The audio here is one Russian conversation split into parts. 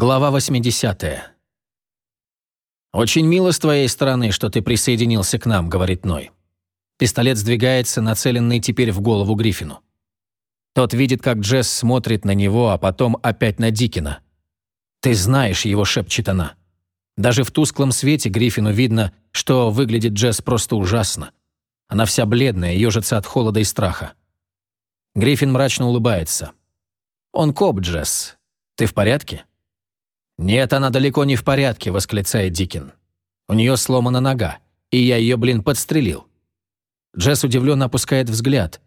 Глава 80. «Очень мило с твоей стороны, что ты присоединился к нам», — говорит Ной. Пистолет сдвигается, нацеленный теперь в голову Гриффину. Тот видит, как Джесс смотрит на него, а потом опять на Дикина. «Ты знаешь его», — шепчет она. Даже в тусклом свете Гриффину видно, что выглядит Джесс просто ужасно. Она вся бледная, ежится от холода и страха. Гриффин мрачно улыбается. «Он коп, Джесс. Ты в порядке?» «Нет, она далеко не в порядке», — восклицает Дикин. «У нее сломана нога, и я ее, блин, подстрелил». Джесс удивленно опускает взгляд.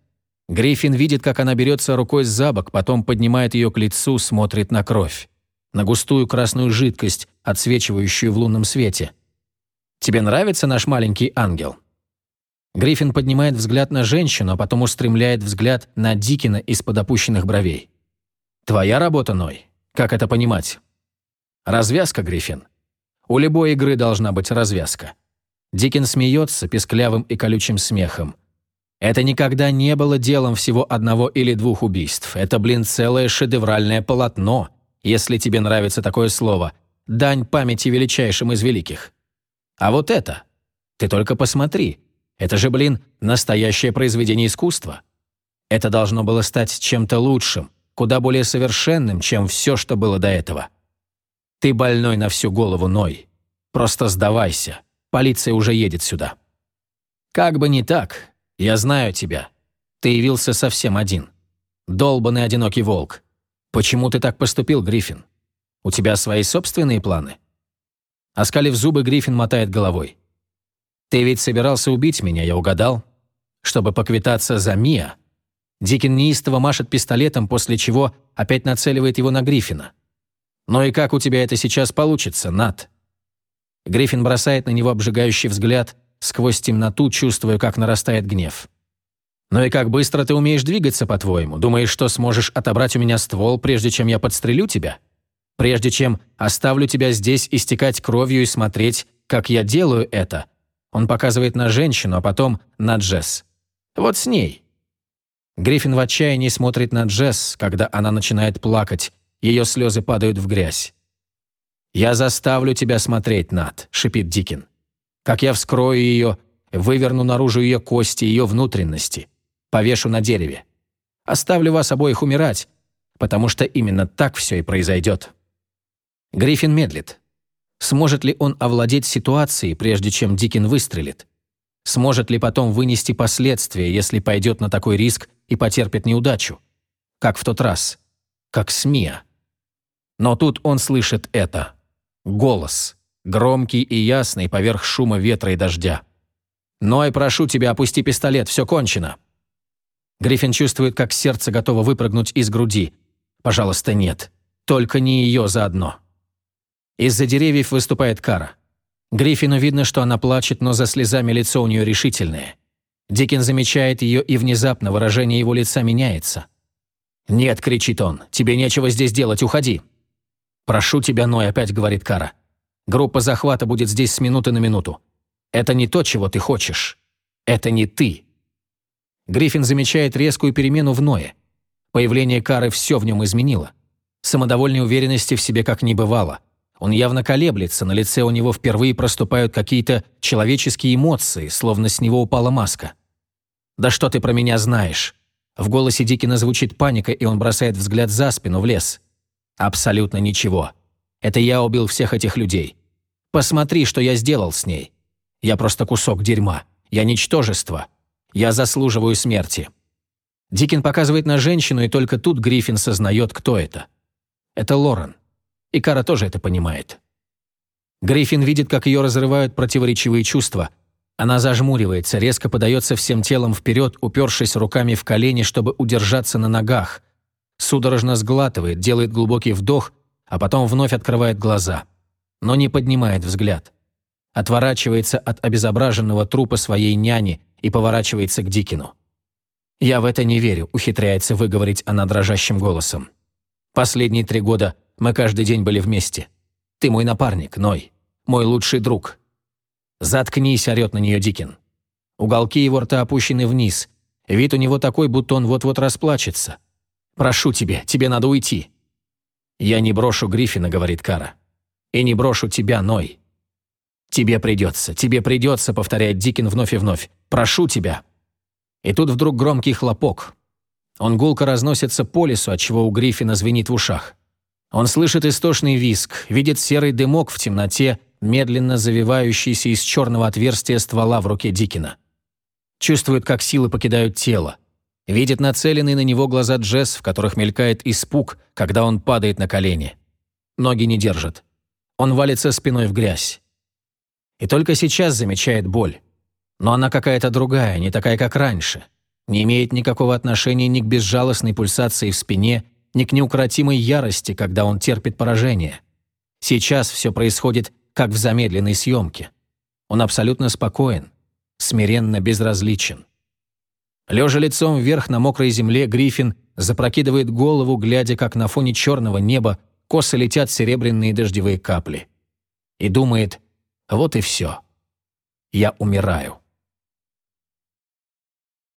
Гриффин видит, как она берется рукой за бок, потом поднимает ее к лицу, смотрит на кровь. На густую красную жидкость, отсвечивающую в лунном свете. «Тебе нравится наш маленький ангел?» Гриффин поднимает взгляд на женщину, а потом устремляет взгляд на Дикина из-под опущенных бровей. «Твоя работа, Ной? Как это понимать?» Развязка, Гриффин. У любой игры должна быть развязка. Дикин смеется песклявым и колючим смехом. Это никогда не было делом всего одного или двух убийств. Это, блин, целое шедевральное полотно, если тебе нравится такое слово. Дань памяти величайшим из великих. А вот это. Ты только посмотри. Это же, блин, настоящее произведение искусства. Это должно было стать чем-то лучшим, куда более совершенным, чем все, что было до этого. Ты больной на всю голову, Ной. Просто сдавайся. Полиция уже едет сюда. Как бы не так. Я знаю тебя. Ты явился совсем один. Долбанный одинокий волк. Почему ты так поступил, Гриффин? У тебя свои собственные планы? Оскалив зубы, Гриффин мотает головой. Ты ведь собирался убить меня, я угадал? Чтобы поквитаться за Мия. Дикин неистово машет пистолетом, после чего опять нацеливает его на Гриффина. «Ну и как у тебя это сейчас получится, Нат?» Гриффин бросает на него обжигающий взгляд, сквозь темноту, чувствуя, как нарастает гнев. «Ну и как быстро ты умеешь двигаться, по-твоему? Думаешь, что сможешь отобрать у меня ствол, прежде чем я подстрелю тебя? Прежде чем оставлю тебя здесь истекать кровью и смотреть, как я делаю это?» Он показывает на женщину, а потом на Джесс. «Вот с ней». Гриффин в отчаянии смотрит на Джесс, когда она начинает плакать, ее слезы падают в грязь. «Я заставлю тебя смотреть, Над», — шипит Дикин. «Как я вскрою ее, выверну наружу ее кости, ее внутренности, повешу на дереве. Оставлю вас обоих умирать, потому что именно так все и произойдет». Гриффин медлит. Сможет ли он овладеть ситуацией, прежде чем Дикин выстрелит? Сможет ли потом вынести последствия, если пойдет на такой риск и потерпит неудачу? Как в тот раз. Как с Мия. Но тут он слышит это. Голос. Громкий и ясный поверх шума ветра и дождя. «Ной, прошу тебя, опусти пистолет, все кончено». Гриффин чувствует, как сердце готово выпрыгнуть из груди. «Пожалуйста, нет. Только не ее заодно». Из-за деревьев выступает Кара. Гриффину видно, что она плачет, но за слезами лицо у нее решительное. Дикин замечает ее, и внезапно выражение его лица меняется. «Нет», — кричит он, — «тебе нечего здесь делать, уходи». «Прошу тебя, Ной», — опять говорит Кара. «Группа захвата будет здесь с минуты на минуту. Это не то, чего ты хочешь. Это не ты». Гриффин замечает резкую перемену в Ное. Появление Кары все в нем изменило. Самодовольной уверенности в себе как не бывало. Он явно колеблется, на лице у него впервые проступают какие-то человеческие эмоции, словно с него упала маска. «Да что ты про меня знаешь?» В голосе Дикина звучит паника, и он бросает взгляд за спину в лес. Абсолютно ничего. Это я убил всех этих людей. Посмотри, что я сделал с ней. Я просто кусок дерьма. Я ничтожество. Я заслуживаю смерти. Дикин показывает на женщину, и только тут Гриффин сознает, кто это. Это Лорен. И Кара тоже это понимает. Гриффин видит, как ее разрывают противоречивые чувства. Она зажмуривается, резко подается всем телом вперед, упершись руками в колени, чтобы удержаться на ногах – судорожно сглатывает, делает глубокий вдох, а потом вновь открывает глаза. Но не поднимает взгляд. Отворачивается от обезображенного трупа своей няни и поворачивается к Дикину. «Я в это не верю», — ухитряется выговорить она дрожащим голосом. «Последние три года мы каждый день были вместе. Ты мой напарник, Ной. Мой лучший друг». «Заткнись», — орёт на нее Дикин. Уголки его рта опущены вниз. Вид у него такой, будто он вот-вот расплачется. Прошу тебя, тебе надо уйти». «Я не брошу Гриффина», — говорит Кара. «И не брошу тебя, Ной». «Тебе придется, тебе придется», — повторяет Дикин вновь и вновь. «Прошу тебя». И тут вдруг громкий хлопок. Он гулко разносится по лесу, отчего у Гриффина звенит в ушах. Он слышит истошный виск, видит серый дымок в темноте, медленно завивающийся из черного отверстия ствола в руке Дикина. Чувствует, как силы покидают тело. Видит нацеленные на него глаза Джесс, в которых мелькает испуг, когда он падает на колени. Ноги не держат. Он валится спиной в грязь. И только сейчас замечает боль. Но она какая-то другая, не такая, как раньше. Не имеет никакого отношения ни к безжалостной пульсации в спине, ни к неукротимой ярости, когда он терпит поражение. Сейчас все происходит, как в замедленной съемке. Он абсолютно спокоен, смиренно безразличен. Лежа лицом вверх на мокрой земле, Гриффин запрокидывает голову, глядя, как на фоне черного неба косо летят серебряные дождевые капли. И думает, вот и все. Я умираю.